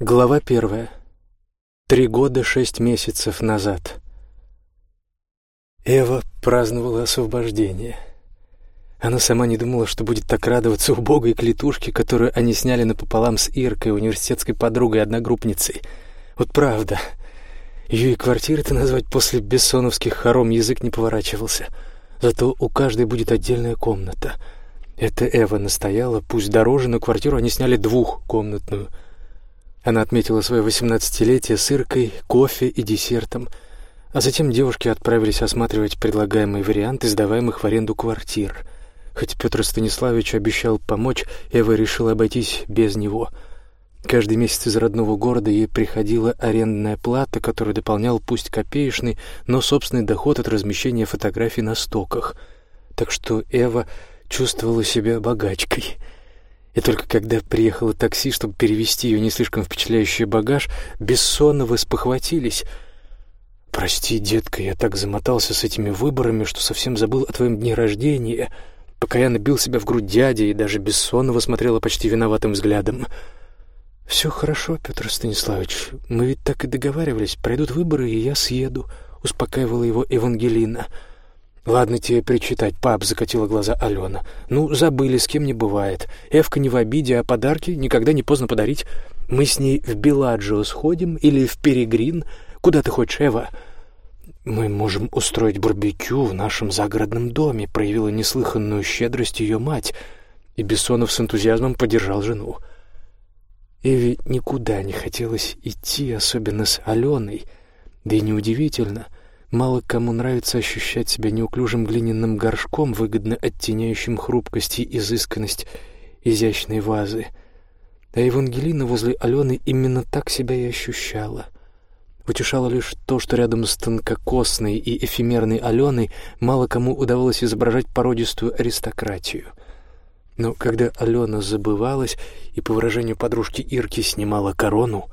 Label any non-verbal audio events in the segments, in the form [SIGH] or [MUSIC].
Глава первая. Три года шесть месяцев назад. Эва праздновала освобождение. Она сама не думала, что будет так радоваться убогой клетушке, которую они сняли напополам с Иркой, университетской подругой-одногруппницей. Вот правда. Ее и квартиры-то назвать после бессоновских хором язык не поворачивался. Зато у каждой будет отдельная комната. Это Эва настояла, пусть дороже, но квартиру они сняли двухкомнатную — она отметила свое восемнадцатилетие с иркой, кофе и десертом, а затем девушки отправились осматривать предлагаемый вариант сдаваемых в аренду квартир. Хоть Петр Станиславович обещал помочь, Эва решила обойтись без него. Каждый месяц из родного города ей приходила арендная плата, которую дополнял пусть копеечный, но собственный доход от размещения фотографий на стоках. Так что Эва чувствовала себя богачкой — и только когда приехало такси, чтобы перевести ее не слишком впечатляющий багаж, Бессоновы спохватились. «Прости, детка, я так замотался с этими выборами, что совсем забыл о твоем дне рождения». Пока я набил себя в грудь дяди, и даже Бессонова смотрела почти виноватым взглядом. «Все хорошо, Петр Станиславович. Мы ведь так и договаривались. Пройдут выборы, и я съеду», — успокаивала его Евангелина. «Евангелина». «Ладно тебе причитать, пап», — закатила глаза Алена. «Ну, забыли, с кем не бывает. Эвка не в обиде, а подарки никогда не поздно подарить. Мы с ней в Беладжио сходим или в Перегрин. Куда ты хочешь, Эва?» «Мы можем устроить барбекю в нашем загородном доме», — проявила неслыханную щедрость ее мать, и Бессонов с энтузиазмом поддержал жену. Эве никуда не хотелось идти, особенно с Аленой, да и неудивительно — Мало кому нравится ощущать себя неуклюжим глиняным горшком, выгодно оттеняющим хрупкость и изысканность изящной вазы. А Евангелина возле Алены именно так себя и ощущала. Утешало лишь то, что рядом с тонкокосной и эфемерной Аленой мало кому удавалось изображать породистую аристократию. Но когда Алена забывалась и, по выражению подружки Ирки, снимала корону,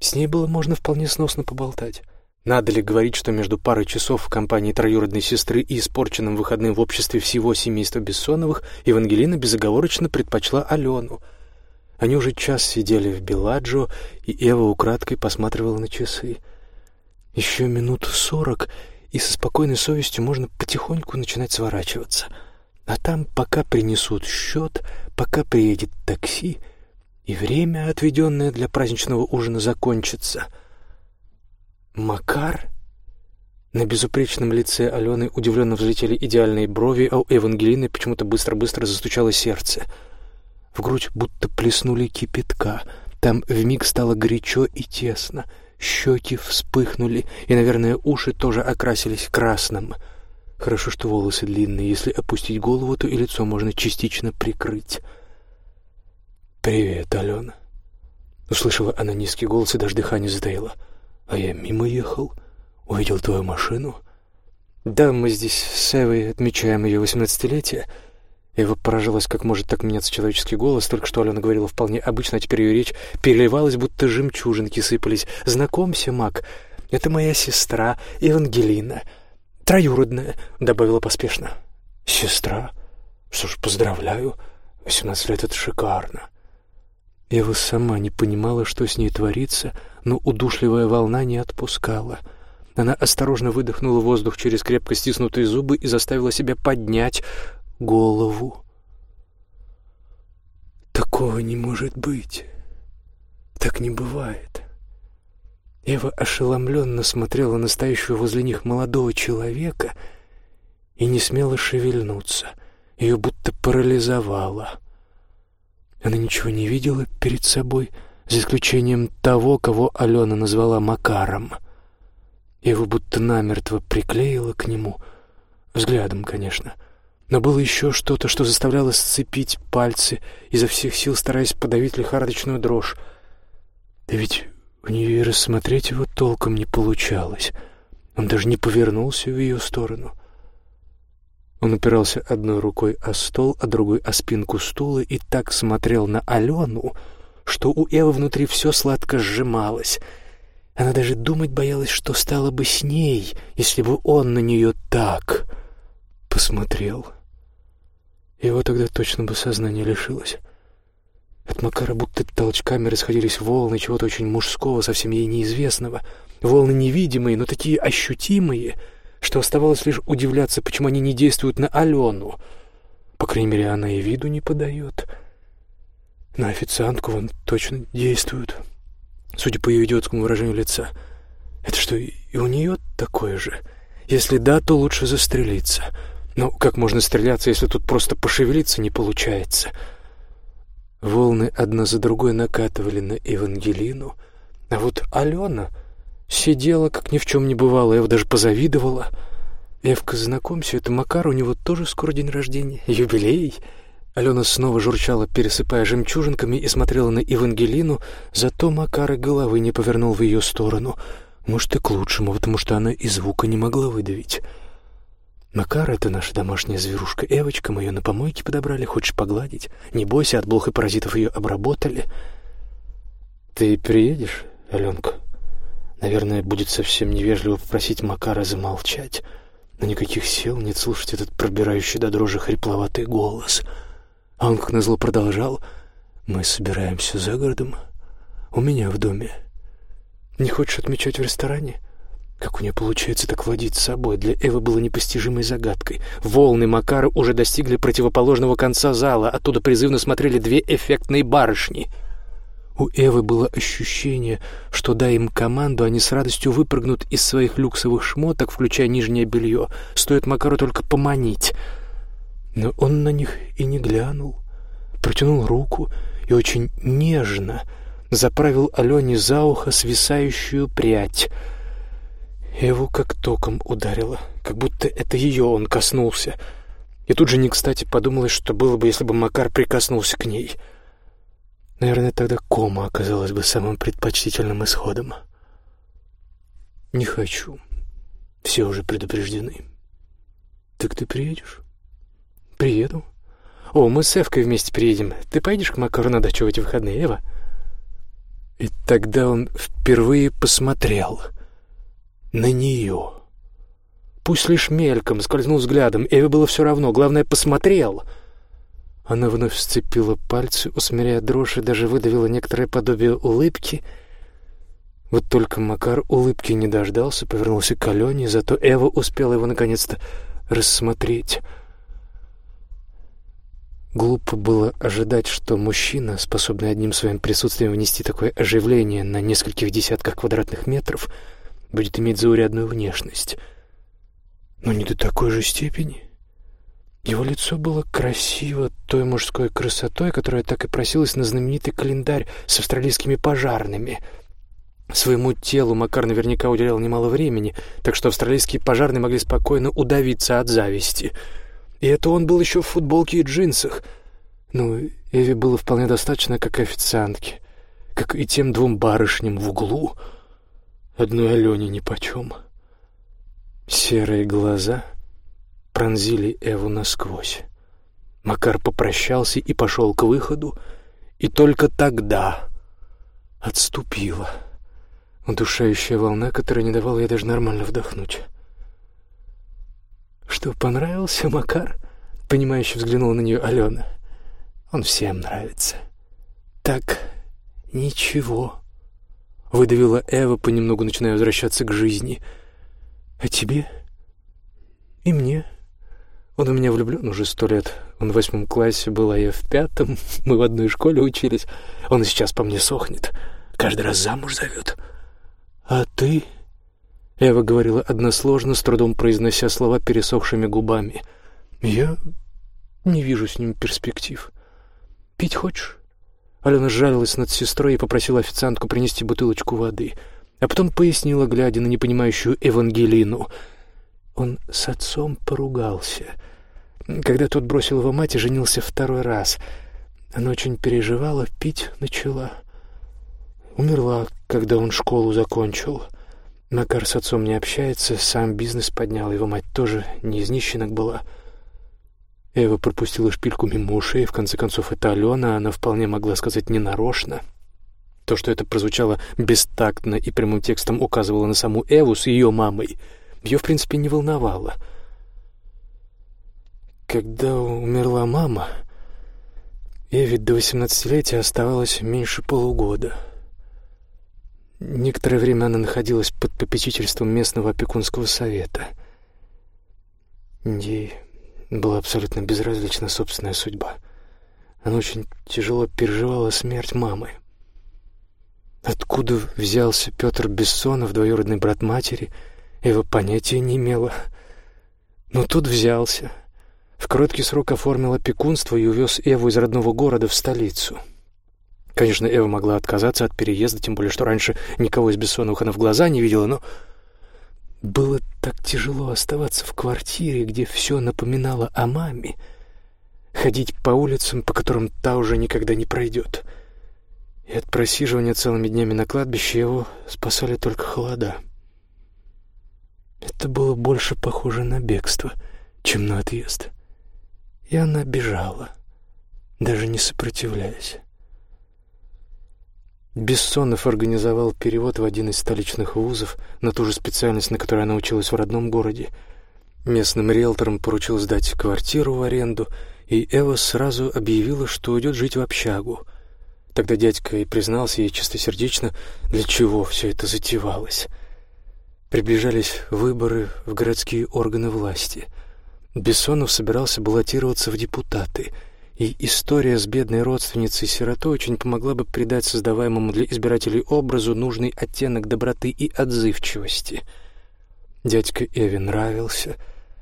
с ней было можно вполне сносно поболтать. Надо ли говорить, что между парой часов в компании троюродной сестры и испорченным выходным в обществе всего семейства Бессоновых Евангелина безоговорочно предпочла Алену. Они уже час сидели в Беладжо, и Эва украдкой посматривала на часы. Еще минут сорок, и со спокойной совестью можно потихоньку начинать сворачиваться. А там пока принесут счет, пока приедет такси, и время, отведенное для праздничного ужина, закончится — «Макар?» На безупречном лице Алены удивленно взлетели идеальные брови, а у Евангелины почему-то быстро-быстро застучало сердце. В грудь будто плеснули кипятка. Там вмиг стало горячо и тесно. Щеки вспыхнули, и, наверное, уши тоже окрасились красным. Хорошо, что волосы длинные. Если опустить голову, то и лицо можно частично прикрыть. «Привет, Алена!» Услышала она низкий голос и даже дыхание затаило. — а я мимо ехал, увидел твою машину. Да, мы здесь с Эвой отмечаем ее восемнадцатилетие. Эва поражалась, как может так меняться человеческий голос. Только что Алена говорила вполне обычно, а теперь ее речь переливалась, будто жемчужинки сыпались. «Знакомься, Мак, это моя сестра Евангелина. Троюродная», — добавила поспешно. «Сестра? Что ж, поздравляю. Восемнадцать лет — это шикарно». Ева сама не понимала, что с ней творится, но удушливая волна не отпускала. Она осторожно выдохнула воздух через крепко стиснутые зубы и заставила себя поднять голову. «Такого не может быть. Так не бывает». Ева ошеломленно смотрела на стоящего возле них молодого человека и не смела шевельнуться. Ее будто парализовало. Она ничего не видела перед собой, за исключением того, кого Алена назвала Макаром. Его будто намертво приклеило к нему, взглядом, конечно. Но было еще что-то, что заставляло сцепить пальцы, изо всех сил стараясь подавить лихорадочную дрожь. Да ведь у нее и рассмотреть его толком не получалось. Он даже не повернулся в ее сторону. Он упирался одной рукой о стол, а другой о спинку стула и так смотрел на Алену, что у Эвы внутри все сладко сжималось. Она даже думать боялась, что стало бы с ней, если бы он на нее так посмотрел. Его тогда точно бы сознание лишилось. От Макара будто толчками расходились волны чего-то очень мужского, совсем ей неизвестного. Волны невидимые, но такие ощутимые, что оставалось лишь удивляться, почему они не действуют на Алену. По крайней мере, она и виду не подает. На официантку вон точно действуют, судя по ее идиотскому выражению лица. Это что, и у нее такое же? Если да, то лучше застрелиться. Но как можно стреляться, если тут просто пошевелиться не получается?» Волны одна за другой накатывали на Евангелину, а вот Алена сидела, как ни в чем не бывало, Эва даже позавидовала. «Эвка, знакомься, это Макар, у него тоже скоро день рождения, юбилей». Алена снова журчала, пересыпая жемчужинками, и смотрела на Евангелину, зато Макар и головы не повернул в ее сторону. Может, и к лучшему, потому что она и звука не могла выдавить. Макар — это наша домашняя зверушка Эвочка, мы ее на помойке подобрали, хочешь погладить? Не бойся, от блох и паразитов ее обработали. Ты приедешь, Аленка? Наверное, будет совсем невежливо попросить Макара замолчать, но никаких сил нет слушать этот пробирающий до дрожи хрипловатый голос. А он, как назло, продолжал. Мы собираемся за городом, у меня в доме. Не хочешь отмечать в ресторане? — как у нее получается так владеть собой, для Эвы было непостижимой загадкой. Волны Макара уже достигли противоположного конца зала, оттуда призывно смотрели две эффектные барышни. У Эвы было ощущение, что, дай им команду, они с радостью выпрыгнут из своих люксовых шмоток, включая нижнее белье. Стоит Макару только поманить. Но он на них и не глянул. Протянул руку и очень нежно заправил Алене за ухо свисающую прядь — его как током ударило, как будто это ее он коснулся. И тут же не кстати подумалось, что было бы, если бы Макар прикоснулся к ней. Наверное, тогда кома оказалась бы самым предпочтительным исходом. Не хочу. Все уже предупреждены. Так ты приедешь? Приеду. О, мы с Эвкой вместе приедем. Ты поедешь к Макару на дачу в эти выходные, Эва? И тогда он впервые посмотрел — на нее. Пусть лишь мельком скользнул взглядом, Эве было все равно, главное, посмотрел. Она вновь сцепила пальцы, усмиряя дрожь, и даже выдавила некоторое подобие улыбки. Вот только Макар улыбки не дождался, повернулся к Алене, зато Эва успела его наконец-то рассмотреть. Глупо было ожидать, что мужчина, способный одним своим присутствием внести такое оживление на нескольких десятках квадратных метров — будет иметь заурядную внешность. Но не до такой же степени. Его лицо было красиво той мужской красотой, которая так и просилась на знаменитый календарь с австралийскими пожарными. Своему телу Макар наверняка уделял немало времени, так что австралийские пожарные могли спокойно удавиться от зависти. И это он был еще в футболке и джинсах. Ну, Эви было вполне достаточно как официантке, как и тем двум барышням в углу — одной Алене нипочем. Серые глаза пронзили Эву насквозь. Макар попрощался и пошел к выходу, и только тогда отступила удушающая волна, которая не давала ей даже нормально вдохнуть. «Что, понравился Макар?» — понимающе взглянула на нее Алена. «Он всем нравится». «Так, ничего». — выдавила Эва, понемногу начиная возвращаться к жизни. «А тебе?» «И мне. Он у меня влюблен уже сто лет. Он в восьмом классе был, а я в пятом. [LAUGHS] Мы в одной школе учились. Он сейчас по мне сохнет. Каждый раз замуж зовет. А ты?» Эва говорила односложно, с трудом произнося слова пересохшими губами. «Я не вижу с ним перспектив. Пить хочешь?» Алена жалилась над сестрой и попросила официантку принести бутылочку воды, а потом пояснила, глядя на непонимающую Евангелину. Он с отцом поругался. Когда тот бросил его мать и женился второй раз, она очень переживала, пить начала. Умерла, когда он школу закончил. Макар с отцом не общается, сам бизнес поднял, его мать тоже не из нищенок была — Эва пропустила шпильку мимо ушей, в конце концов, это Алена, она вполне могла сказать ненарочно. То, что это прозвучало бестактно и прямым текстом указывало на саму Эву с ее мамой, ее, в принципе, не волновало. Когда умерла мама, Эви до восемнадцатилетия оставалось меньше полугода. Некоторое время она находилась под попечительством местного опекунского совета. Ей была абсолютно безразлична собственная судьба. Она очень тяжело переживала смерть мамы. Откуда взялся Петр Бессонов, двоюродный брат матери, Эва понятия не имела. Но тут взялся. В короткий срок оформил опекунство и увез Эву из родного города в столицу. Конечно, Эва могла отказаться от переезда, тем более, что раньше никого из Бессоновых она в глаза не видела, но было так тяжело оставаться в квартире, где все напоминало о маме, ходить по улицам, по которым та уже никогда не пройдет. И от просиживания целыми днями на кладбище его спасали только холода. Это было больше похоже на бегство, чем на отъезд. И она бежала, даже не сопротивляясь. Бессонов организовал перевод в один из столичных вузов на ту же специальность, на которой она училась в родном городе. Местным риэлторам поручил сдать квартиру в аренду, и Эва сразу объявила, что уйдет жить в общагу. Тогда дядька и признался ей чистосердечно, для чего все это затевалось. Приближались выборы в городские органы власти. Бессонов собирался баллотироваться в депутаты, и история с бедной родственницей-сиротой очень помогла бы придать создаваемому для избирателей образу нужный оттенок доброты и отзывчивости. Дядька Эви нравился,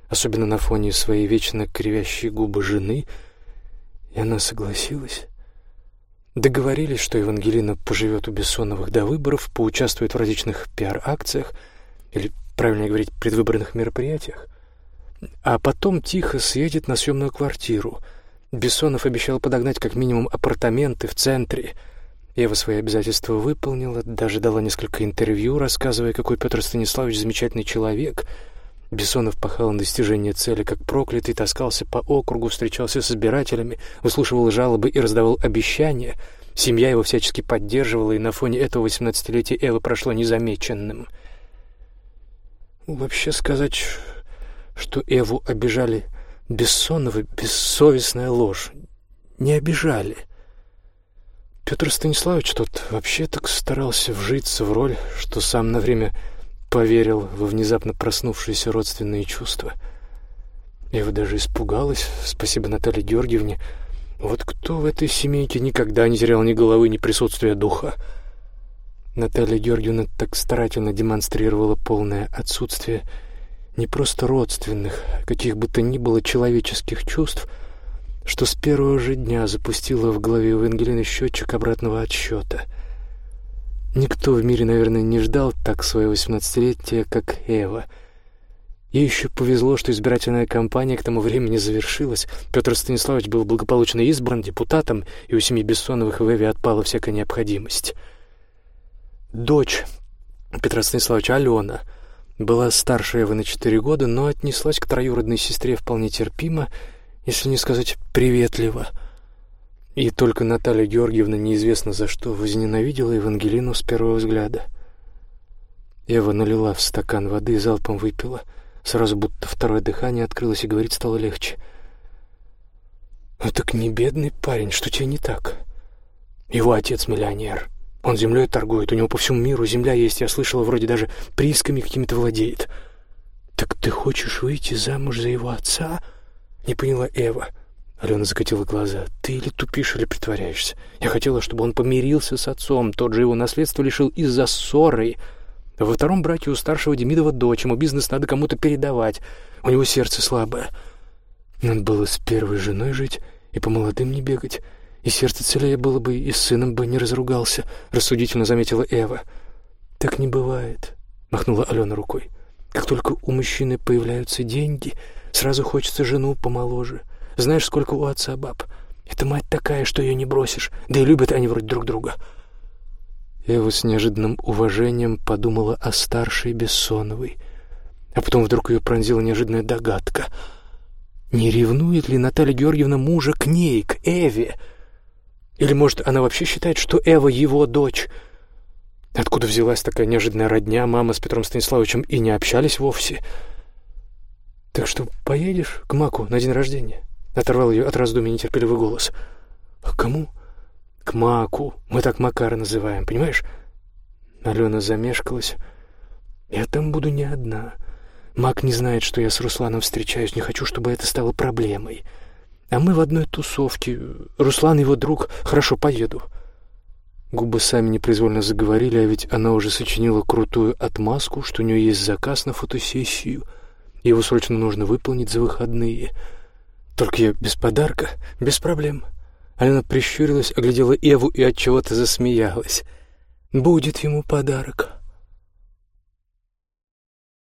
особенно на фоне своей вечно кривящей губы жены, и она согласилась. Договорились, что Евангелина поживет у Бессоновых до выборов, поучаствует в различных пиар-акциях — или, правильнее говорить, предвыборных мероприятиях, а потом тихо съедет на съемную квартиру. Бессонов обещал подогнать как минимум апартаменты в центре. Ева свои обязательства выполнила, даже дала несколько интервью, рассказывая, какой Петр Станиславович замечательный человек. Бессонов пахал на достижение цели, как проклятый, таскался по округу, встречался с избирателями, выслушивал жалобы и раздавал обещания. Семья его всячески поддерживала, и на фоне этого восемнадцатилетия Эва прошло незамеченным — Вообще сказать, что Эву обижали Бессоновы, бессовестная ложь. Не обижали. Петр Станиславович тот вообще так старался вжиться в роль, что сам на время поверил во внезапно проснувшиеся родственные чувства. Эва даже испугалась, спасибо Наталье Георгиевне. Вот кто в этой семейке никогда не терял ни головы, ни присутствия духа? — Наталья Георгиевна так старательно демонстрировала полное отсутствие не просто родственных, а каких бы то ни было человеческих чувств, что с первого же дня запустила в голове у Евангелины счетчик обратного отсчета. Никто в мире, наверное, не ждал так своего восемнадцатилетия, как Эва. Ей еще повезло, что избирательная кампания к тому времени завершилась. Петр Станиславович был благополучно избран депутатом, и у семьи Бессоновых в Эве отпала всякая необходимость. Дочь Петра Станиславовича Алена была старше Эвы на четыре года, но отнеслась к троюродной сестре вполне терпимо, если не сказать приветливо. И только Наталья Георгиевна неизвестно за что возненавидела Евангелину с первого взгляда. Эва налила в стакан воды и залпом выпила. Сразу будто второе дыхание открылось, и говорить стало легче. «Ну так не бедный парень, что тебе не так? Его отец миллионер». Он землей торгует, у него по всему миру земля есть, я слышала, вроде даже приисками какими-то владеет. Так ты хочешь выйти замуж за его отца? Не поняла Эва. Алена закатила глаза. Ты или тупишь, или притворяешься. Я хотела, чтобы он помирился с отцом, тот же его наследство лишил из-за ссоры. Во втором браке у старшего Демидова дочь, ему бизнес надо кому-то передавать. У него сердце слабое. Надо было с первой женой жить и по молодым не бегать. И сердце целее было бы, и с сыном бы не разругался, рассудительно заметила Эва. Так не бывает, махнула Алена рукой. Как только у мужчины появляются деньги, сразу хочется жену помоложе. Знаешь, сколько у отца баб? Это мать такая, что ее не бросишь, да и любят они вроде друг друга. Эва с неожиданным уважением подумала о старшей Бессоновой, а потом вдруг ее пронзила неожиданная догадка. Не ревнует ли Наталья Георгиевна мужа к ней, к Эве? Или, может, она вообще считает, что Эва его дочь? Откуда взялась такая неожиданная родня? Мама с Петром Станиславовичем и не общались вовсе. Так что поедешь к Маку на день рождения? Оторвал ее от раздумий нетерпеливый голос. А кому? К Маку. Мы так Макара называем, понимаешь? Алена замешкалась. Я там буду не одна. Мак не знает, что я с Русланом встречаюсь. Не хочу, чтобы это стало проблемой. А мы в одной тусовке. Руслан его друг. Хорошо, поеду. Губы сами непроизвольно заговорили, а ведь она уже сочинила крутую отмазку, что у нее есть заказ на фотосессию. Его срочно нужно выполнить за выходные. Только я без подарка, без проблем. Алена прищурилась, оглядела Эву и от чего-то засмеялась. Будет ему подарок.